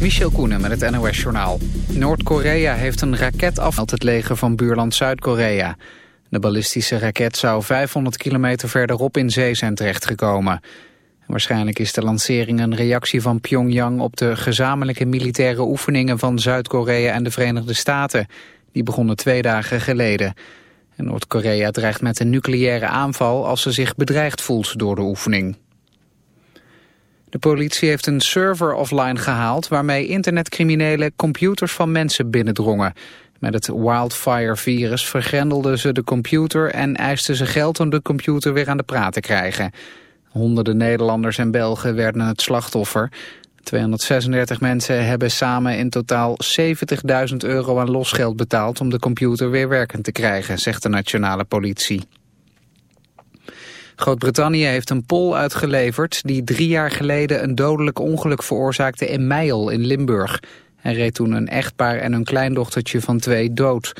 Michel Koenen met het NOS-journaal. Noord-Korea heeft een raket afgehaald het leger van buurland Zuid-Korea. De ballistische raket zou 500 kilometer verderop in zee zijn terechtgekomen. Waarschijnlijk is de lancering een reactie van Pyongyang... op de gezamenlijke militaire oefeningen van Zuid-Korea en de Verenigde Staten. Die begonnen twee dagen geleden. Noord-Korea dreigt met een nucleaire aanval... als ze zich bedreigd voelt door de oefening. De politie heeft een server offline gehaald waarmee internetcriminelen computers van mensen binnendrongen. Met het wildfire-virus vergrendelden ze de computer en eisten ze geld om de computer weer aan de praat te krijgen. Honderden Nederlanders en Belgen werden het slachtoffer. 236 mensen hebben samen in totaal 70.000 euro aan losgeld betaald om de computer weer werkend te krijgen, zegt de nationale politie. Groot-Brittannië heeft een pol uitgeleverd die drie jaar geleden een dodelijk ongeluk veroorzaakte in Meijel in Limburg. Hij reed toen een echtpaar en hun kleindochtertje van twee dood.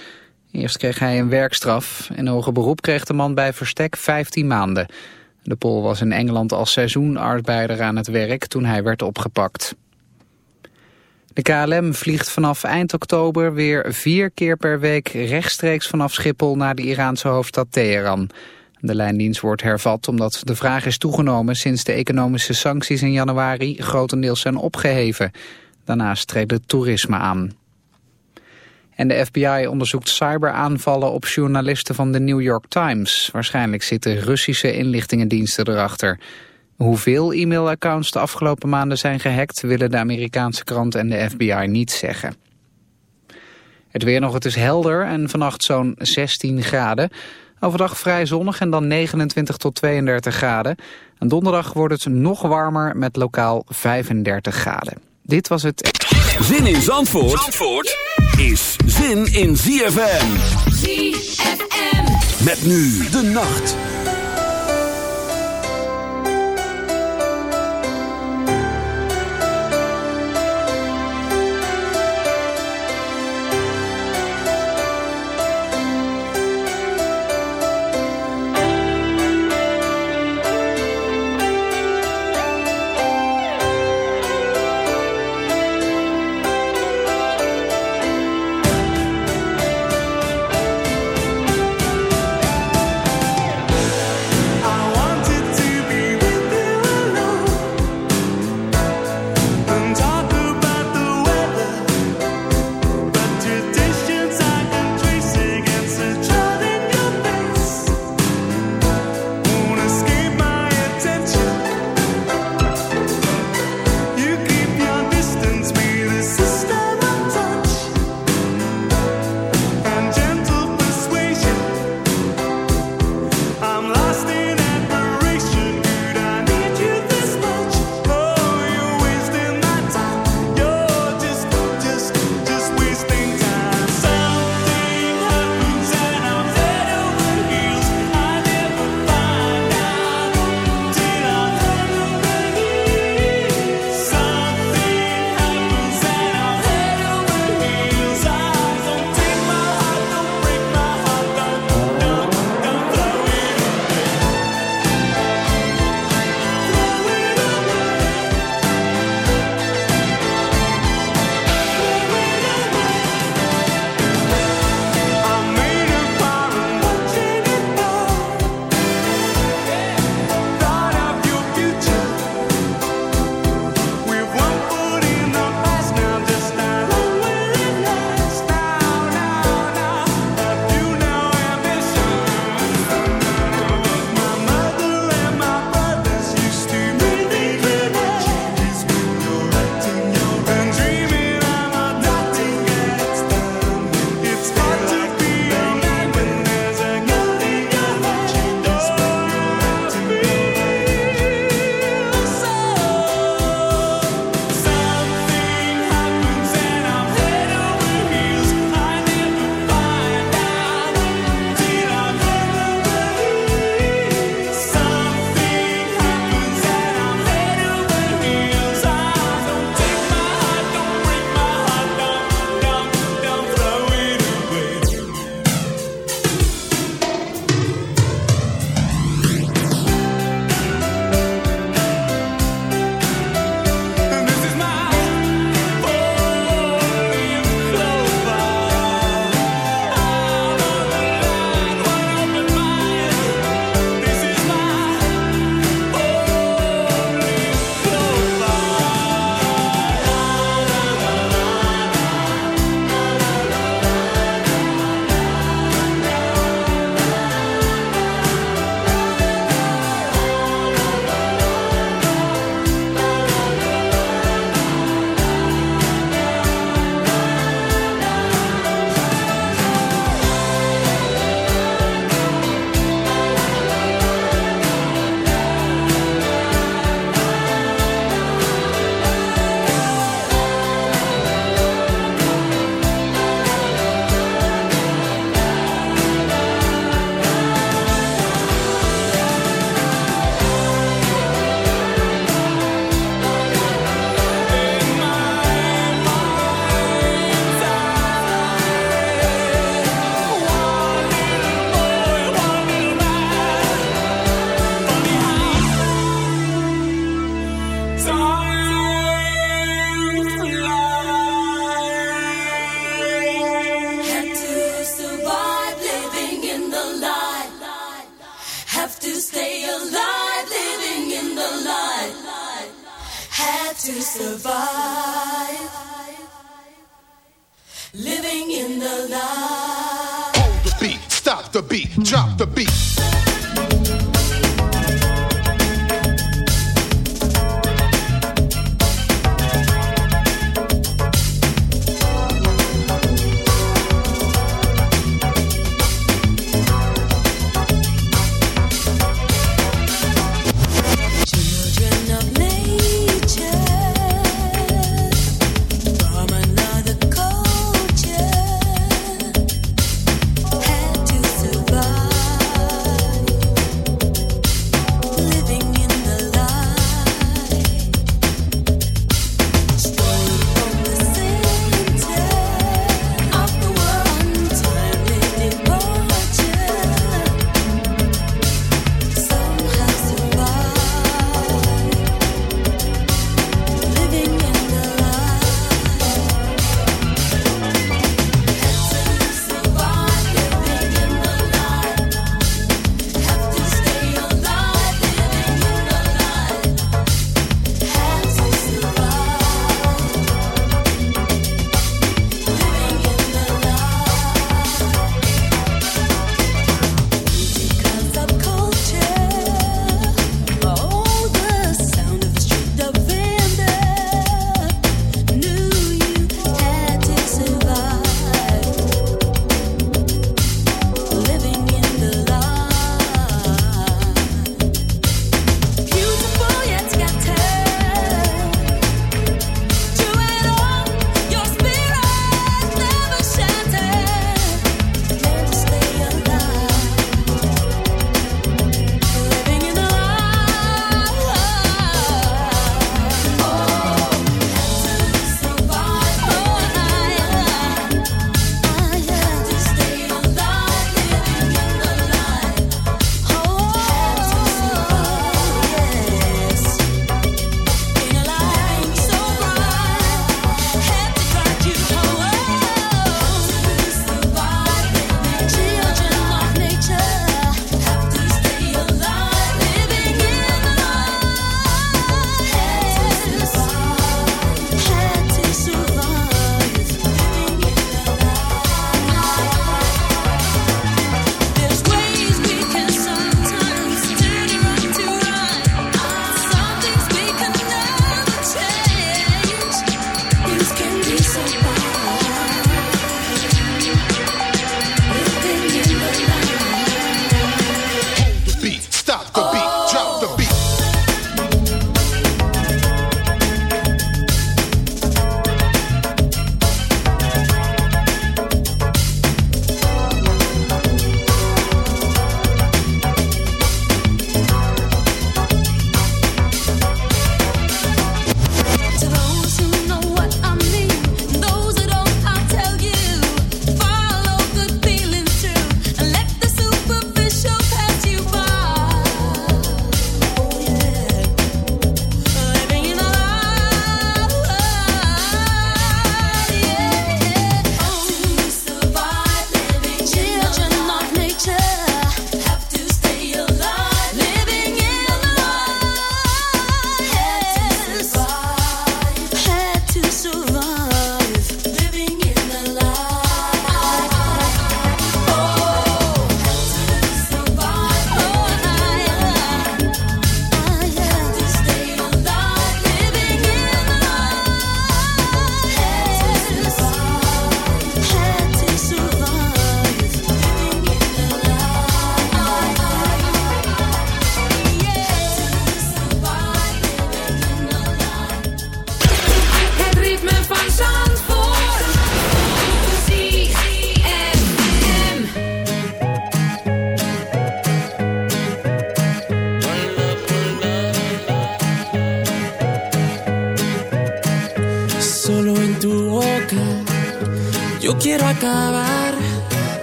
Eerst kreeg hij een werkstraf. In hoger beroep kreeg de man bij verstek 15 maanden. De Pol was in Engeland als seizoenarbeider aan het werk toen hij werd opgepakt. De KLM vliegt vanaf eind oktober weer vier keer per week rechtstreeks vanaf Schiphol naar de Iraanse hoofdstad Teheran. De lijndienst wordt hervat omdat de vraag is toegenomen sinds de economische sancties in januari grotendeels zijn opgeheven. Daarnaast treedt het toerisme aan. En de FBI onderzoekt cyberaanvallen op journalisten van de New York Times. Waarschijnlijk zitten Russische inlichtingendiensten erachter. Hoeveel e-mailaccounts de afgelopen maanden zijn gehackt... willen de Amerikaanse krant en de FBI niet zeggen. Het weer nog, het is helder en vannacht zo'n 16 graden. Overdag vrij zonnig en dan 29 tot 32 graden. En donderdag wordt het nog warmer met lokaal 35 graden. Dit was het... Zin in Zandvoort, Zandvoort is zin in ZFM. ZFM. Met nu de nacht.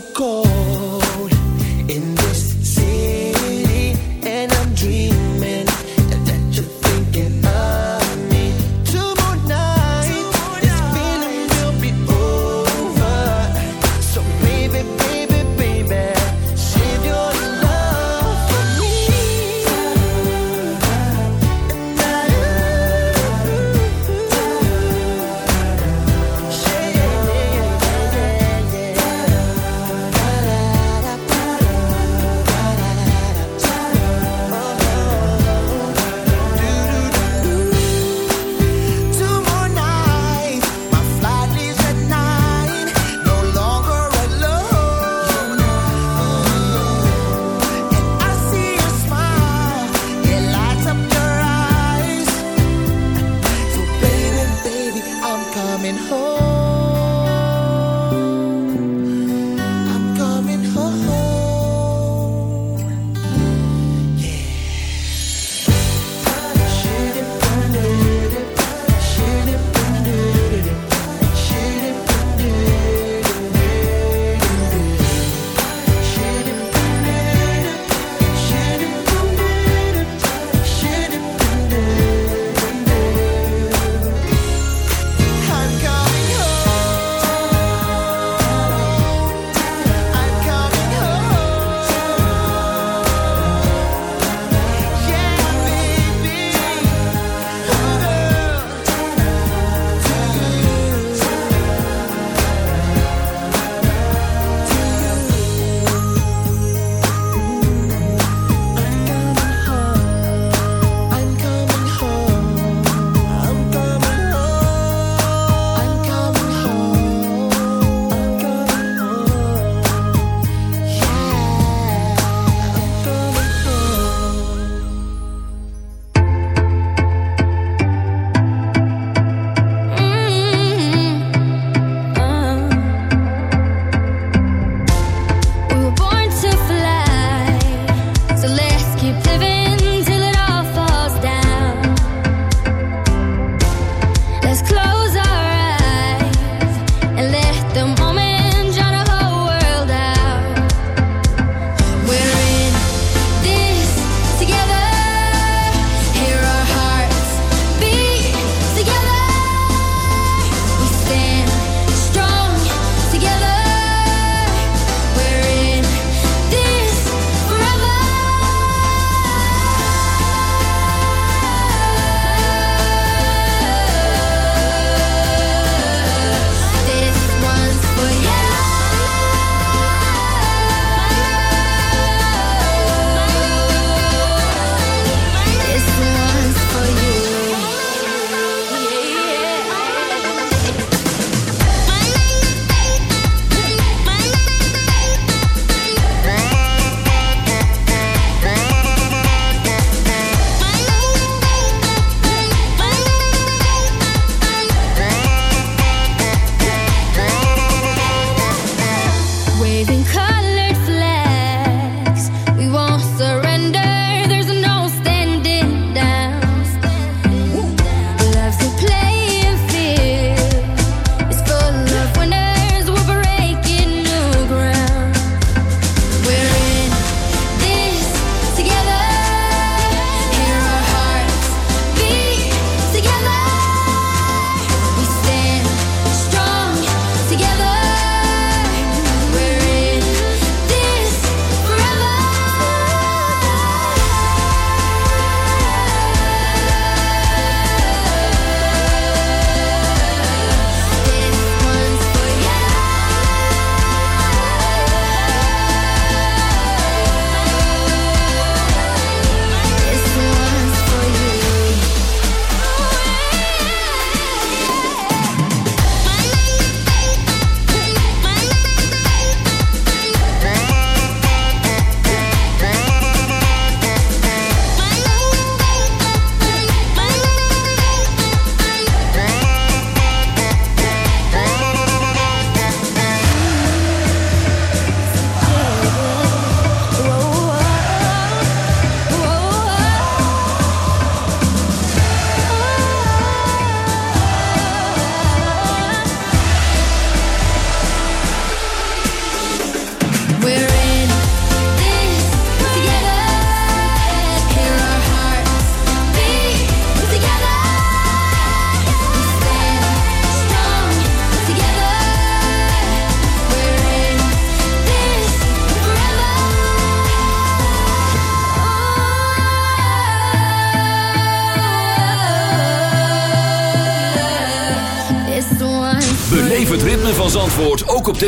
so cold.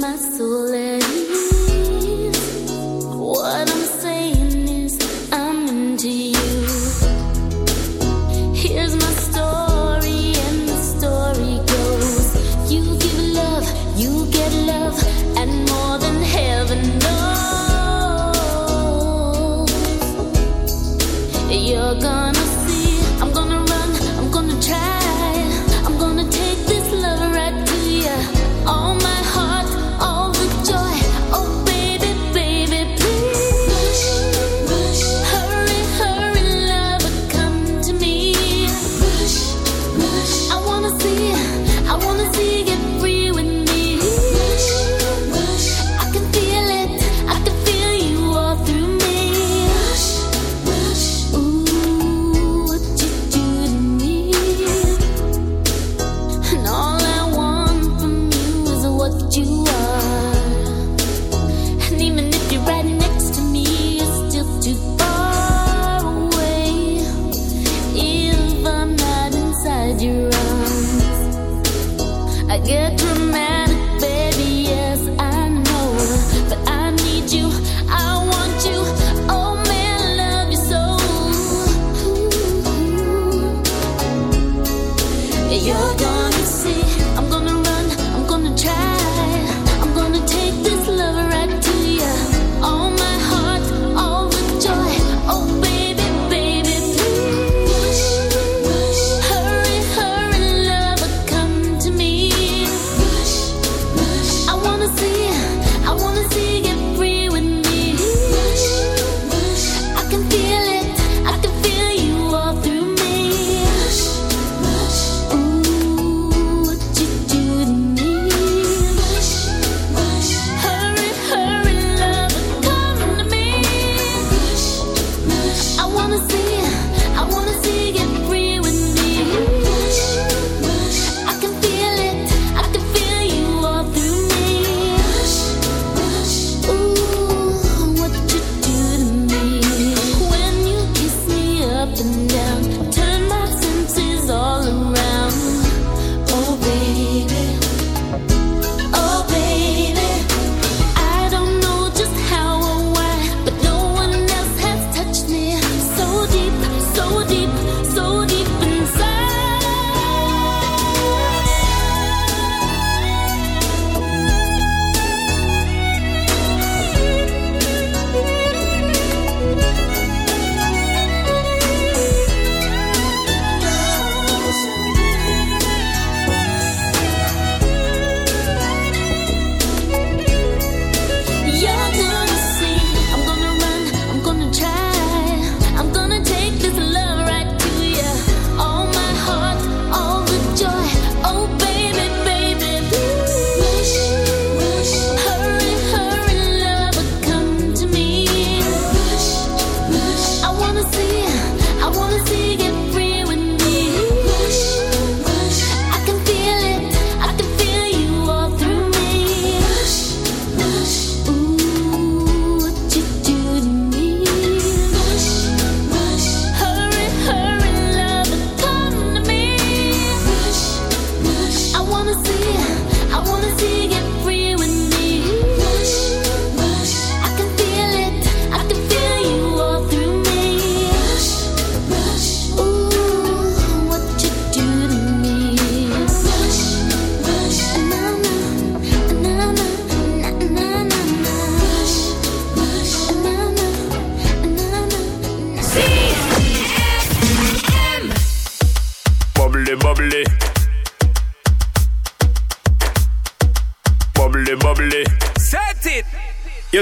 my soul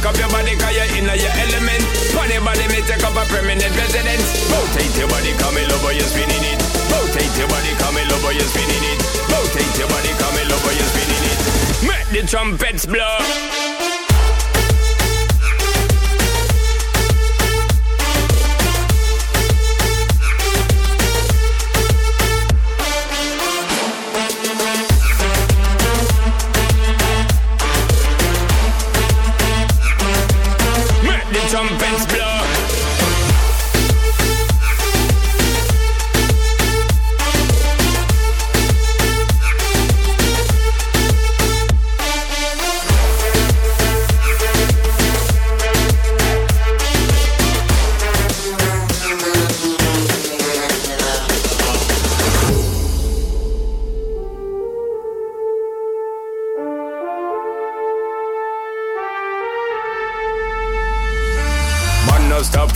Take up your body, cause you're in your element. Funny body, me take up a permanent residence. Rotate your body, come in over, you're spinning it. Rotate your body, come in over, you're spinning it. Rotate your body, come in over, you're spinning it. Make the trumpets blow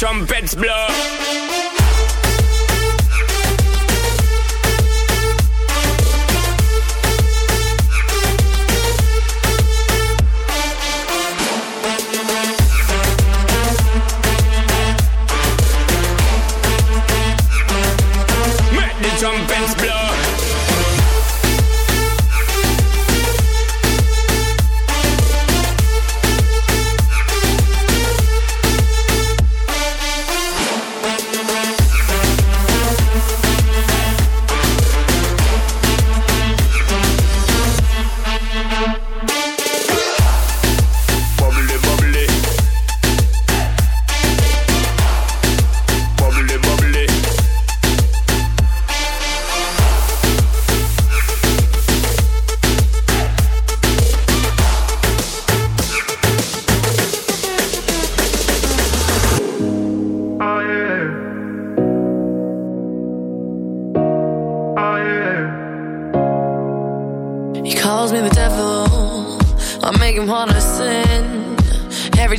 Trumpets blow.